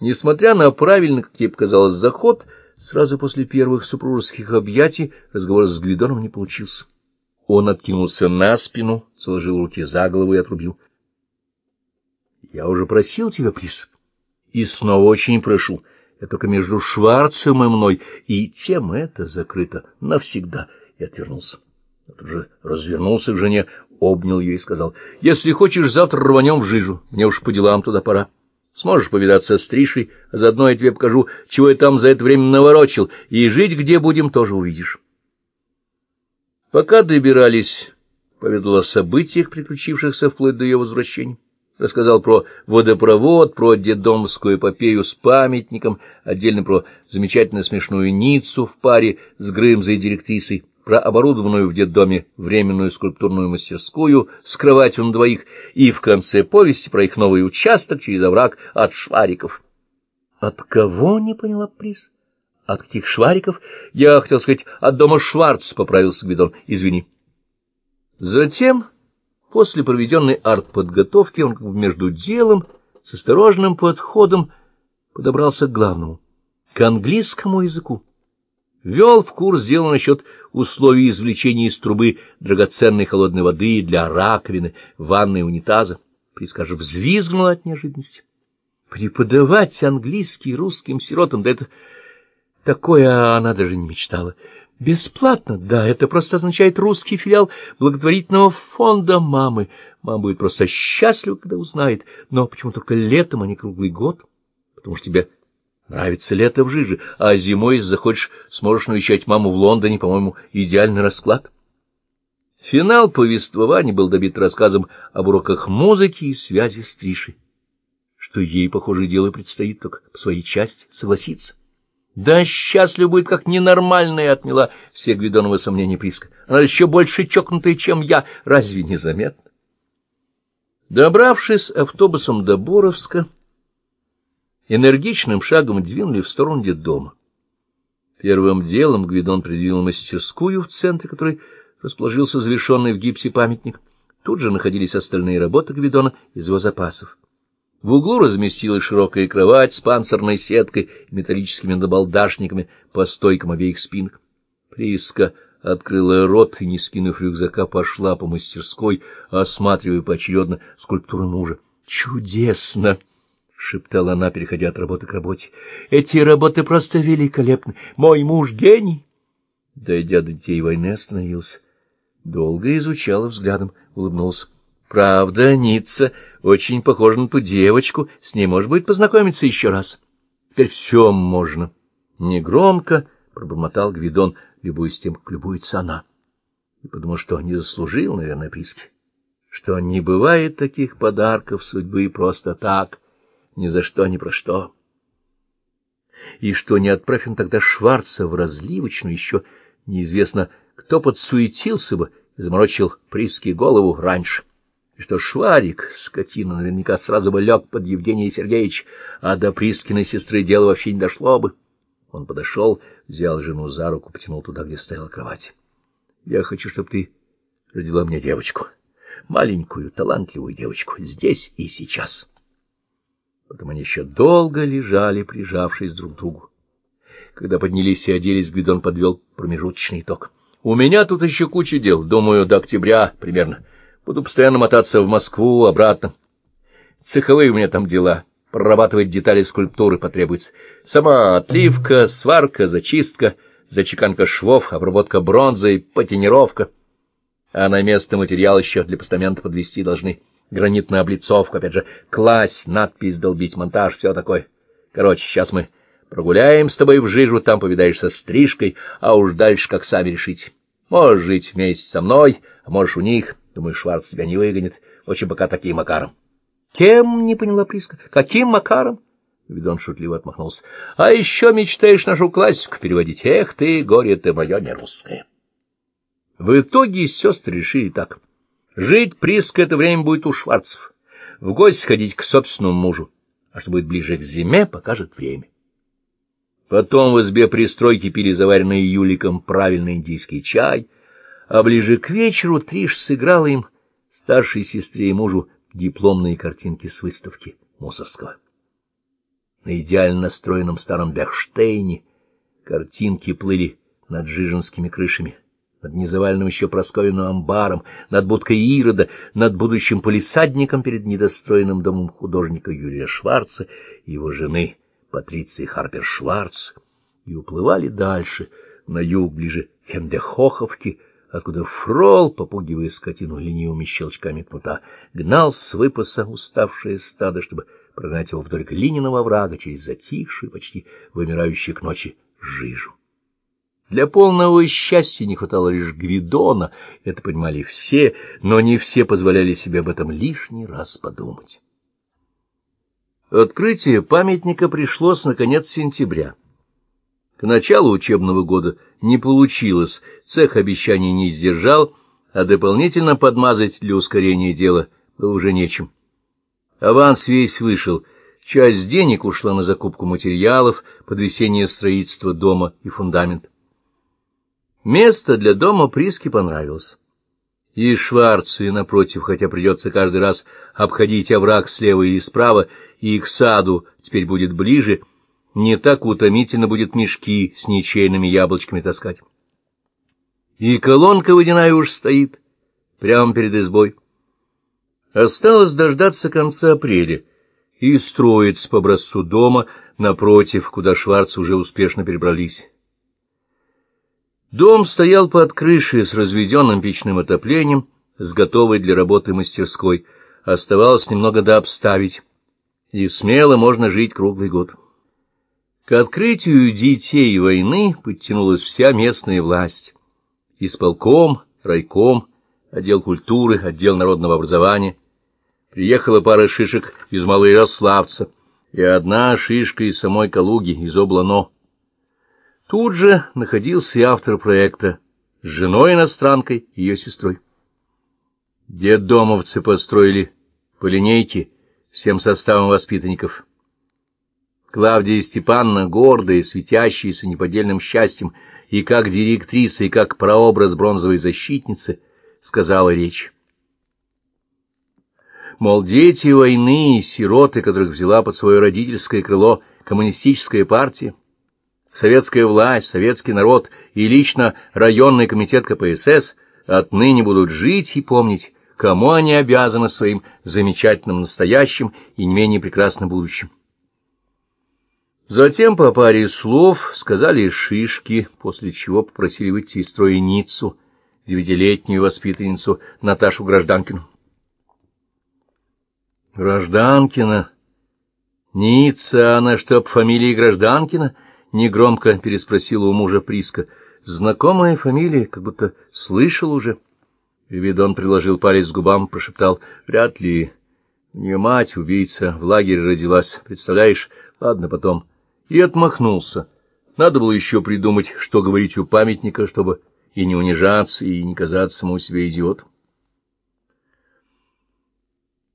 Несмотря на правильный, как ей показалось, заход, сразу после первых супружеских объятий разговор с Гвидоном не получился. Он откинулся на спину, заложил руки за голову и отрубил. — Я уже просил тебя, Прис, и снова очень прошу. Я только между Шварцем и мной, и тема эта закрыта навсегда. И отвернулся. Тут же развернулся к жене, обнял ее и сказал, — Если хочешь, завтра рванем в жижу. Мне уж по делам туда пора. Сможешь повидаться с Тришей, а заодно я тебе покажу, чего я там за это время наворочил, и жить где будем тоже увидишь. Пока добирались, поведал о событиях, приключившихся вплоть до ее возвращения. Рассказал про водопровод, про дедомскую эпопею с памятником, отдельно про замечательно смешную Ниццу в паре с Грымзой и директрисой, про оборудованную в детдоме временную скульптурную мастерскую с кроватью на двоих и в конце повести про их новый участок через овраг от швариков. — От кого, не поняла приз? — От каких швариков? Я хотел сказать, от дома Шварц, — поправился Гвидон. — Извини. Затем, после проведенной артподготовки, он как бы между делом, с осторожным подходом, подобрался к главному, к английскому языку ввел в курс дела насчет условий извлечения из трубы драгоценной холодной воды для раковины, ванной унитаза. Прискажа взвизгнула от неожиданности. Преподавать английский русским сиротам, да это такое она даже не мечтала. Бесплатно, да, это просто означает русский филиал благотворительного фонда мамы. Мама будет просто счастлива, когда узнает, но почему только летом, а не круглый год? Потому что тебе Нравится лето в жиже, а зимой, если захочешь, сможешь навещать маму в Лондоне, по-моему, идеальный расклад. Финал повествования был добит рассказом об уроках музыки и связи с Тришей, что ей, похоже, дело предстоит только по своей части согласиться. Да счастлив будет, как ненормальная, отмела все Гвидоновы сомнения Приска. Она еще больше чокнутая, чем я, разве не заметно? Добравшись автобусом до Боровска, энергичным шагом двинули в сторону детдома. Первым делом Гвидон предвидел мастерскую в центре, которой расположился завершенный в гипсе памятник. Тут же находились остальные работы Гвидона из его запасов. В углу разместилась широкая кровать с панцирной сеткой и металлическими набалдашниками по стойкам обеих спинок. Приска открыла рот и, не скинув рюкзака, пошла по мастерской, осматривая поочередно скульптуры мужа. «Чудесно!» — шептала она, переходя от работы к работе. — Эти работы просто великолепны. Мой муж гений. Дойдя до детей войны, остановился. Долго изучала взглядом, улыбнулся. — Правда, Ницца очень похожа на ту девочку. С ней, может быть, познакомиться еще раз. Теперь все можно. Негромко пробормотал Гвидон, любуясь тем, как любуется она. И подумал, что не заслужил, наверное, приски. Что не бывает таких подарков судьбы просто так — ни за что, ни про что. И что не отправим тогда Шварца в разливочную, еще неизвестно, кто подсуетился бы и заморочил Приски голову раньше. И что Шварик, скотина, наверняка сразу бы лег под Евгения Сергеевич, а до Прискиной сестры дело вообще не дошло бы. Он подошел, взял жену за руку, потянул туда, где стояла кровать. — Я хочу, чтобы ты родила мне девочку, маленькую, талантливую девочку, здесь и сейчас. — Потом они еще долго лежали, прижавшись друг к другу. Когда поднялись и оделись, Гвидон подвел промежуточный итог. — У меня тут еще куча дел, думаю, до октября примерно. Буду постоянно мотаться в Москву, обратно. Цеховые у меня там дела. Прорабатывать детали скульптуры потребуется. Сама отливка, сварка, зачистка, зачеканка швов, обработка бронзы патинировка. А на место материал еще для постамента подвести должны гранитную облицовку, опять же, класть, надпись долбить, монтаж, все такое. Короче, сейчас мы прогуляем с тобой в жижу, там повидаешься стрижкой, а уж дальше как сами решите. Можешь жить вместе со мной, а можешь у них. Думаю, Шварц тебя не выгонит. Очень пока таким макаром. Кем, не поняла Приска, каким макаром? Видон шутливо отмахнулся. А еще мечтаешь нашу классику переводить. Эх ты, горе ты мое не русское. В итоге сестры решили так. Жить Приска это время будет у Шварцев. В гости ходить к собственному мужу. А что будет ближе к зиме, покажет время. Потом в избе пристройки пили заваренный Юликом правильный индийский чай, а ближе к вечеру Триш сыграла им, старшей сестре и мужу, дипломные картинки с выставки Мусорского. на идеально настроенном старом Бехштейне. Картинки плыли над жиженскими крышами, над незаваленным еще просковенным амбаром, над будкой Ирода, над будущим полисадником перед недостроенным домом художника Юрия Шварца и его жены Патриции Харпер Шварц, и уплывали дальше, на юг, ближе к откуда фрол, попугивая скотину ленивыми щелчками кнута, гнал с выпаса уставшее стадо, чтобы прогнать его вдоль глиняного врага через затихшую, почти вымирающую к ночи жижу. Для полного счастья не хватало лишь Гвидона, это понимали все, но не все позволяли себе об этом лишний раз подумать. Открытие памятника пришлось на конец сентября. К началу учебного года не получилось, цех обещаний не сдержал, а дополнительно подмазать для ускорения дела было уже нечем. Аванс весь вышел, часть денег ушла на закупку материалов под весеннее строительство дома и фундамент. Место для дома Приске понравилось. И Шварцу, и напротив, хотя придется каждый раз обходить овраг слева или справа, и к саду теперь будет ближе — не так утомительно будет мешки с ничейными яблочками таскать. И колонка водяная уж стоит, прямо перед избой. Осталось дождаться конца апреля и строиться по образцу дома напротив, куда Шварц уже успешно перебрались. Дом стоял под крышей с разведенным печным отоплением, с готовой для работы мастерской. Оставалось немного дообставить, и смело можно жить круглый год. К открытию детей войны подтянулась вся местная власть. Исполком, райком, отдел культуры, отдел народного образования. Приехала пара шишек из Малоярославца и одна шишка из самой Калуги, из Облано. Тут же находился и автор проекта с женой-иностранкой и ее сестрой. Деддомовцы построили по линейке всем составом воспитанников. Клавдия Степановна, гордая, светящаяся неподдельным счастьем, и как директриса, и как прообраз бронзовой защитницы, сказала речь. Мол, дети войны, сироты, которых взяла под свое родительское крыло коммунистическая партия, советская власть, советский народ и лично районный комитет КПСС отныне будут жить и помнить, кому они обязаны своим замечательным настоящим и не менее прекрасным будущим. Затем по паре слов сказали шишки, после чего попросили выйти из строя Ниццу, девятилетнюю воспитанницу Наташу Гражданкину. Гражданкина? Ницца, она что, по фамилии Гражданкина? Негромко переспросила у мужа Приска. Знакомая фамилия, как будто слышал уже. Видон приложил палец к губам, прошептал. Вряд ли. У нее мать, убийца, в лагере родилась. Представляешь? Ладно, потом и отмахнулся. Надо было еще придумать, что говорить у памятника, чтобы и не унижаться, и не казаться самому себе идиотом.